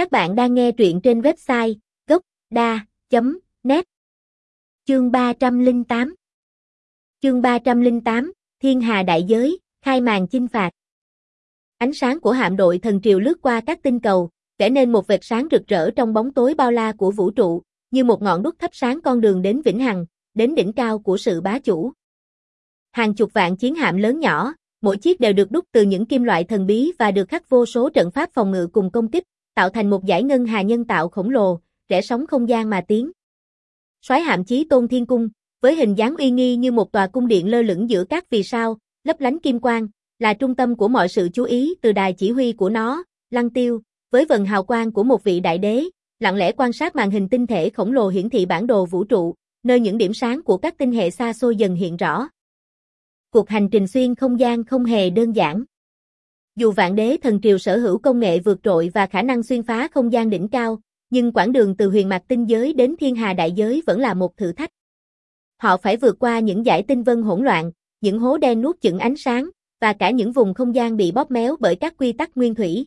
Các bạn đang nghe truyện trên website gốc.da.net Chương 308 Chương 308, Thiên Hà Đại Giới, khai màn chinh phạt. Ánh sáng của hạm đội thần triều lướt qua các tinh cầu, kể nên một vệt sáng rực rỡ trong bóng tối bao la của vũ trụ, như một ngọn đuốc thắp sáng con đường đến vĩnh hằng, đến đỉnh cao của sự bá chủ. Hàng chục vạn chiến hạm lớn nhỏ, mỗi chiếc đều được đúc từ những kim loại thần bí và được khắc vô số trận pháp phòng ngự cùng công kích, tạo thành một giải ngân hà nhân tạo khổng lồ, rẽ sóng không gian mà tiến. Soái hạm chí Tôn Thiên Cung, với hình dáng uy nghi như một tòa cung điện lơ lửng giữa các vì sao, lấp lánh kim quang, là trung tâm của mọi sự chú ý từ đài chỉ huy của nó, Lăng Tiêu, với vần hào quang của một vị đại đế, lặng lẽ quan sát màn hình tinh thể khổng lồ hiển thị bản đồ vũ trụ, nơi những điểm sáng của các tinh hệ xa xôi dần hiện rõ. Cuộc hành trình xuyên không gian không hề đơn giản. Dù vạn đế thần triều sở hữu công nghệ vượt trội và khả năng xuyên phá không gian đỉnh cao, nhưng quãng đường từ huyền mạc tinh giới đến thiên hà đại giới vẫn là một thử thách. Họ phải vượt qua những dải tinh vân hỗn loạn, những hố đen nuốt chửng ánh sáng, và cả những vùng không gian bị bóp méo bởi các quy tắc nguyên thủy.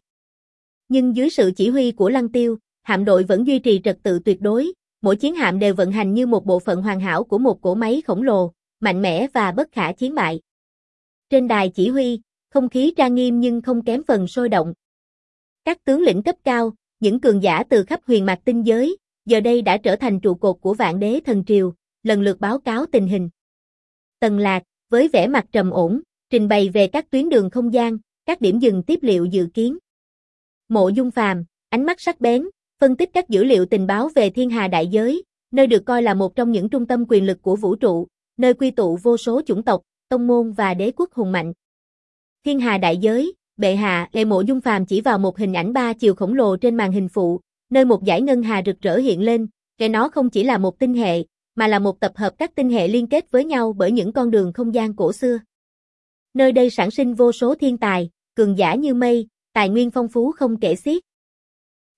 Nhưng dưới sự chỉ huy của Lăng Tiêu, hạm đội vẫn duy trì trật tự tuyệt đối, mỗi chiến hạm đều vận hành như một bộ phận hoàn hảo của một cỗ máy khổng lồ, mạnh mẽ và bất khả chiến bại. Trên đài chỉ huy, không khí trang nghiêm nhưng không kém phần sôi động. Các tướng lĩnh cấp cao, những cường giả từ khắp huyền mạc tinh giới, giờ đây đã trở thành trụ cột của vạn đế thần triều, lần lượt báo cáo tình hình. Tần Lạc, với vẻ mặt trầm ổn, trình bày về các tuyến đường không gian, các điểm dừng tiếp liệu dự kiến. Mộ Dung Phàm, ánh mắt sắc bén, phân tích các dữ liệu tình báo về thiên hà đại giới, nơi được coi là một trong những trung tâm quyền lực của vũ trụ, nơi quy tụ vô số chủng tộc, tông môn và đế quốc hùng mạnh. Thiên hà đại giới, bệ hạ, lệ mộ dung phàm chỉ vào một hình ảnh ba chiều khổng lồ trên màn hình phụ, nơi một dải ngân hà rực rỡ hiện lên, cái nó không chỉ là một tinh hệ, mà là một tập hợp các tinh hệ liên kết với nhau bởi những con đường không gian cổ xưa. Nơi đây sản sinh vô số thiên tài, cường giả như mây, tài nguyên phong phú không kể xiết.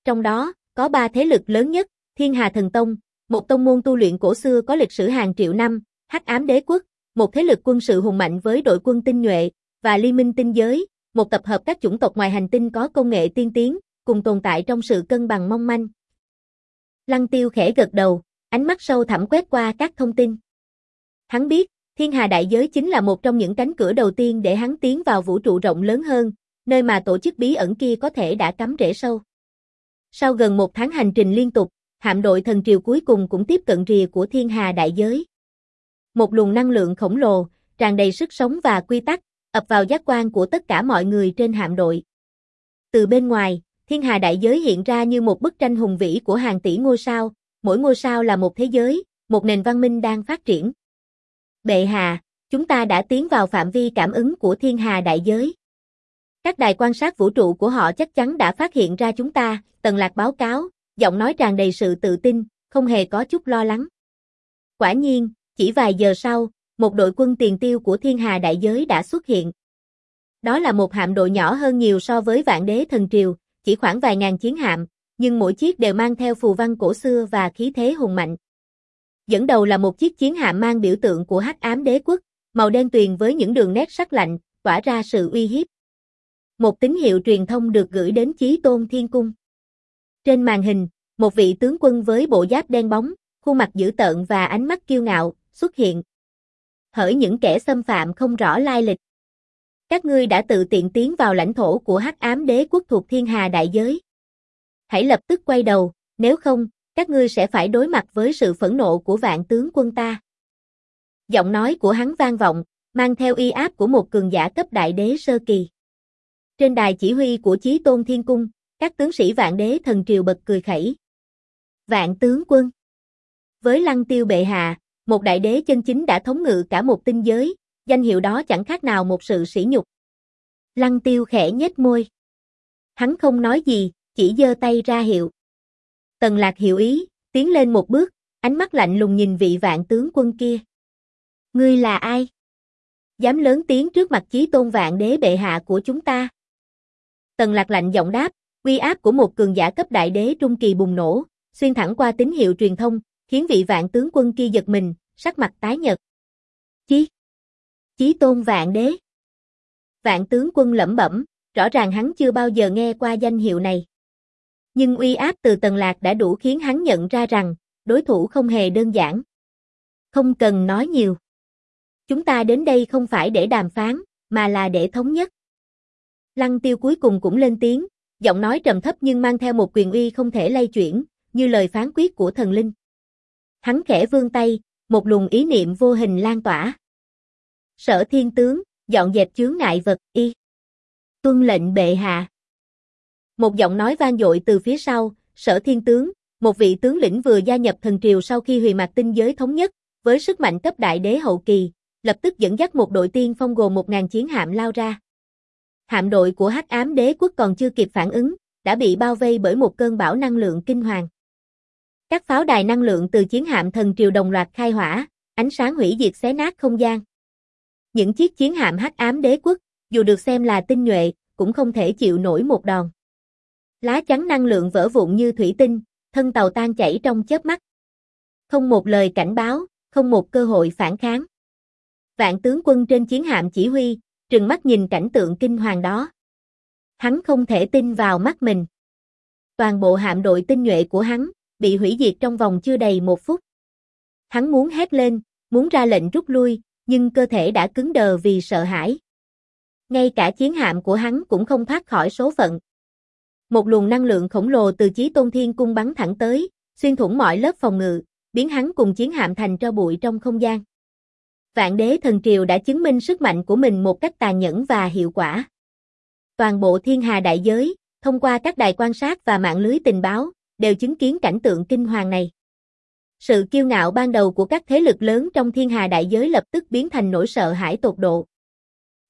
Trong đó, có ba thế lực lớn nhất, Thiên Hà Thần Tông, một tông môn tu luyện cổ xưa có lịch sử hàng triệu năm, Hắc Ám Đế Quốc, một thế lực quân sự hùng mạnh với đội quân tinh nhuệ, và Liên minh tinh giới, một tập hợp các chủng tộc ngoài hành tinh có công nghệ tiên tiến, cùng tồn tại trong sự cân bằng mong manh. Lăng Tiêu khẽ gật đầu, ánh mắt sâu thẳm quét qua các thông tin. Hắn biết, Thiên Hà Đại Giới chính là một trong những cánh cửa đầu tiên để hắn tiến vào vũ trụ rộng lớn hơn, nơi mà tổ chức bí ẩn kia có thể đã cắm rễ sâu. Sau gần một tháng hành trình liên tục, hạm đội thần triều cuối cùng cũng tiếp cận rìa của Thiên Hà Đại Giới. Một luồng năng lượng khổng lồ, tràn đầy sức sống và quy tắc, ập vào giác quan của tất cả mọi người trên hạm đội. Từ bên ngoài, Thiên Hà Đại Giới hiện ra như một bức tranh hùng vĩ của hàng tỷ ngôi sao, mỗi ngôi sao là một thế giới, một nền văn minh đang phát triển. Bệ hạ, chúng ta đã tiến vào phạm vi cảm ứng của Thiên Hà Đại Giới. Các đài quan sát vũ trụ của họ chắc chắn đã phát hiện ra chúng ta, Tần Lạc báo cáo, giọng nói tràn đầy sự tự tin, không hề có chút lo lắng. Quả nhiên, chỉ vài giờ sau, một đội quân tiền tiêu của thiên hà đại giới đã xuất hiện. Đó là một hạm đội nhỏ hơn nhiều so với vạn đế thần triều, chỉ khoảng vài ngàn chiến hạm, nhưng mỗi chiếc đều mang theo phù văn cổ xưa và khí thế hùng mạnh. Dẫn đầu là một chiếc chiến hạm mang biểu tượng của hắc ám đế quốc, màu đen tuyền với những đường nét sắc lạnh, tỏa ra sự uy hiếp. Một tín hiệu truyền thông được gửi đến Chí Tôn Thiên Cung. Trên màn hình, một vị tướng quân với bộ giáp đen bóng, khuôn mặt dữ tợn và ánh mắt kiêu ngạo, xuất hiện. Hỡi những kẻ xâm phạm không rõ lai lịch. Các ngươi đã tự tiện tiến vào lãnh thổ của hắc ám đế quốc thuộc thiên hà đại giới. Hãy lập tức quay đầu, nếu không, các ngươi sẽ phải đối mặt với sự phẫn nộ của vạn tướng quân ta. Giọng nói của hắn vang vọng, mang theo y áp của một cường giả cấp đại đế sơ kỳ. Trên đài chỉ huy của Chí Tôn Thiên Cung, các tướng sĩ vạn đế thần triều bật cười khẩy. Vạn tướng quân. Với lăng tiêu bệ hạ, một đại đế chân chính đã thống ngự cả một tinh giới, danh hiệu đó chẳng khác nào một sự sỉ nhục. Lăng tiêu khẽ nhếch môi. Hắn không nói gì, chỉ giơ tay ra hiệu. Tần lạc hiểu ý, tiến lên một bước, ánh mắt lạnh lùng nhìn vị vạn tướng quân kia. Ngươi là ai? Dám lớn tiếng trước mặt chí tôn vạn đế bệ hạ của chúng ta. Tần lạc lạnh giọng đáp, uy áp của một cường giả cấp đại đế trung kỳ bùng nổ, xuyên thẳng qua tín hiệu truyền thông, khiến vị vạn tướng quân kia giật mình, sắc mặt tái nhợt. Chí! Chí tôn vạn đế! Vạn tướng quân lẩm bẩm, rõ ràng hắn chưa bao giờ nghe qua danh hiệu này. Nhưng uy áp từ Tần Lạc đã đủ khiến hắn nhận ra rằng, đối thủ không hề đơn giản. Không cần nói nhiều. Chúng ta đến đây không phải để đàm phán, mà là để thống nhất. Lăng tiêu cuối cùng cũng lên tiếng, giọng nói trầm thấp nhưng mang theo một quyền uy không thể lay chuyển, như lời phán quyết của thần linh. Hắn khẽ vươn tay, một luồng ý niệm vô hình lan tỏa. Sở thiên tướng, dọn dẹp chướng ngại vật, y. Tuân lệnh bệ hạ. Một giọng nói vang dội từ phía sau, sở thiên tướng, một vị tướng lĩnh vừa gia nhập thần triều sau khi hủy mạc tinh giới thống nhất, với sức mạnh cấp đại đế hậu kỳ, lập tức dẫn dắt một đội tiên phong gồm 1.000 chiến hạm lao ra. Hạm đội của hắc ám đế quốc còn chưa kịp phản ứng, đã bị bao vây bởi một cơn bão năng lượng kinh hoàng. Các pháo đài năng lượng từ chiến hạm thần triều đồng loạt khai hỏa, ánh sáng hủy diệt xé nát không gian. Những chiếc chiến hạm hắc ám đế quốc, dù được xem là tinh nhuệ, cũng không thể chịu nổi một đòn. Lá chắn năng lượng vỡ vụn như thủy tinh, thân tàu tan chảy trong chớp mắt. Không một lời cảnh báo, không một cơ hội phản kháng. Vạn tướng quân trên chiến hạm chỉ huy, trừng mắt nhìn cảnh tượng kinh hoàng đó. Hắn không thể tin vào mắt mình. Toàn bộ hạm đội tinh nhuệ của hắn, bị hủy diệt trong vòng chưa đầy một phút. Hắn muốn hét lên, muốn ra lệnh rút lui, nhưng cơ thể đã cứng đờ vì sợ hãi. Ngay cả chiến hạm của hắn cũng không thoát khỏi số phận. Một luồng năng lượng khổng lồ từ chí tôn thiên cung bắn thẳng tới, xuyên thủng mọi lớp phòng ngự, biến hắn cùng chiến hạm thành tro bụi trong không gian. Vạn đế thần triều đã chứng minh sức mạnh của mình một cách tàn nhẫn và hiệu quả. Toàn bộ thiên hà đại giới, thông qua các đài quan sát và mạng lưới tình báo, đều chứng kiến cảnh tượng kinh hoàng này. Sự kiêu ngạo ban đầu của các thế lực lớn trong thiên hà đại giới lập tức biến thành nỗi sợ hãi tột độ.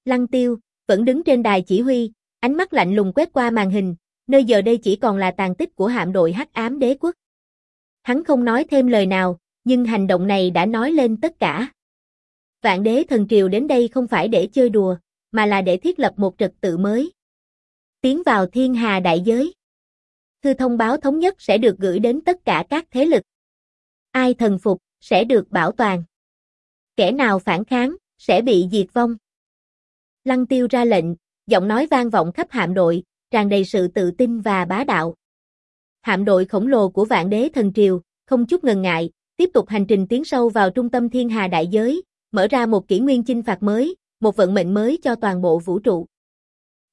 Lăng tiêu, vẫn đứng trên đài chỉ huy, ánh mắt lạnh lùng quét qua màn hình, nơi giờ đây chỉ còn là tàn tích của hạm đội hắc ám đế quốc. Hắn không nói thêm lời nào, nhưng hành động này đã nói lên tất cả. Vạn đế thần triều đến đây không phải để chơi đùa, mà là để thiết lập một trật tự mới. Tiến vào thiên hà đại giới. Thư thông báo thống nhất sẽ được gửi đến tất cả các thế lực. Ai thần phục, sẽ được bảo toàn. Kẻ nào phản kháng, sẽ bị diệt vong. Lăng tiêu ra lệnh, giọng nói vang vọng khắp hạm đội, tràn đầy sự tự tin và bá đạo. Hạm đội khổng lồ của vạn đế thần triều, không chút ngần ngại, tiếp tục hành trình tiến sâu vào trung tâm thiên hà đại giới, mở ra một kỷ nguyên chinh phạt mới, một vận mệnh mới cho toàn bộ vũ trụ.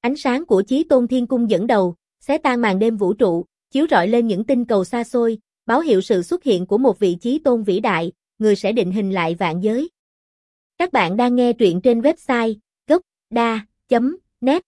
Ánh sáng của chí tôn thiên cung dẫn đầu, xé tan màn đêm vũ trụ, chiếu rọi lên những tinh cầu xa xôi, báo hiệu sự xuất hiện của một vị trí tôn vĩ đại, người sẽ định hình lại vạn giới. Các bạn đang nghe truyện trên website gocda.net